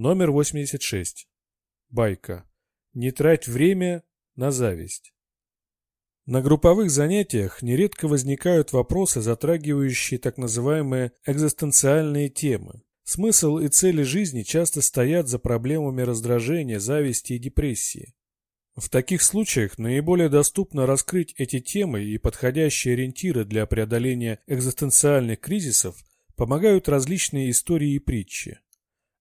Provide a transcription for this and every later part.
Номер 86. Байка. Не трать время на зависть. На групповых занятиях нередко возникают вопросы, затрагивающие так называемые экзистенциальные темы. Смысл и цели жизни часто стоят за проблемами раздражения, зависти и депрессии. В таких случаях наиболее доступно раскрыть эти темы и подходящие ориентиры для преодоления экзистенциальных кризисов помогают различные истории и притчи.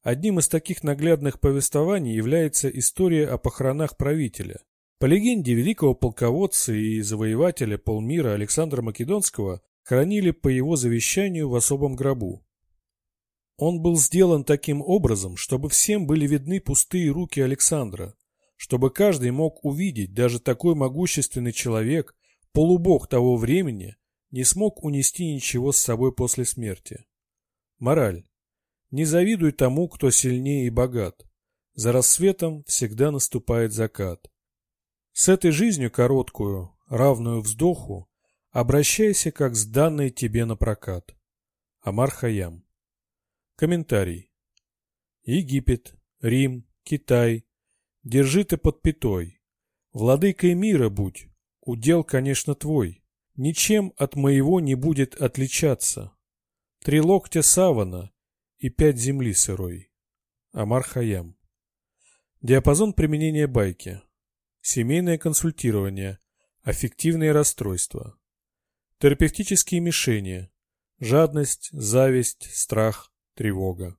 Одним из таких наглядных повествований является история о похоронах правителя. По легенде великого полководца и завоевателя полмира Александра Македонского хранили по его завещанию в особом гробу. Он был сделан таким образом, чтобы всем были видны пустые руки Александра, чтобы каждый мог увидеть, даже такой могущественный человек, полубог того времени, не смог унести ничего с собой после смерти. Мораль. Не завидуй тому, кто сильнее и богат. За рассветом всегда наступает закат. С этой жизнью короткую, равную вздоху, обращайся, как с данной тебе на прокат. Амар Хаям. Комментарий. Египет, Рим, Китай. Держи ты под пятой. Владыкой мира будь, удел, конечно, твой. Ничем от моего не будет отличаться. Три локтя савана, и пять земли сырой. Амар Хаям. Диапазон применения байки. Семейное консультирование. Аффективные расстройства. Терапевтические мишени. Жадность, зависть, страх, тревога.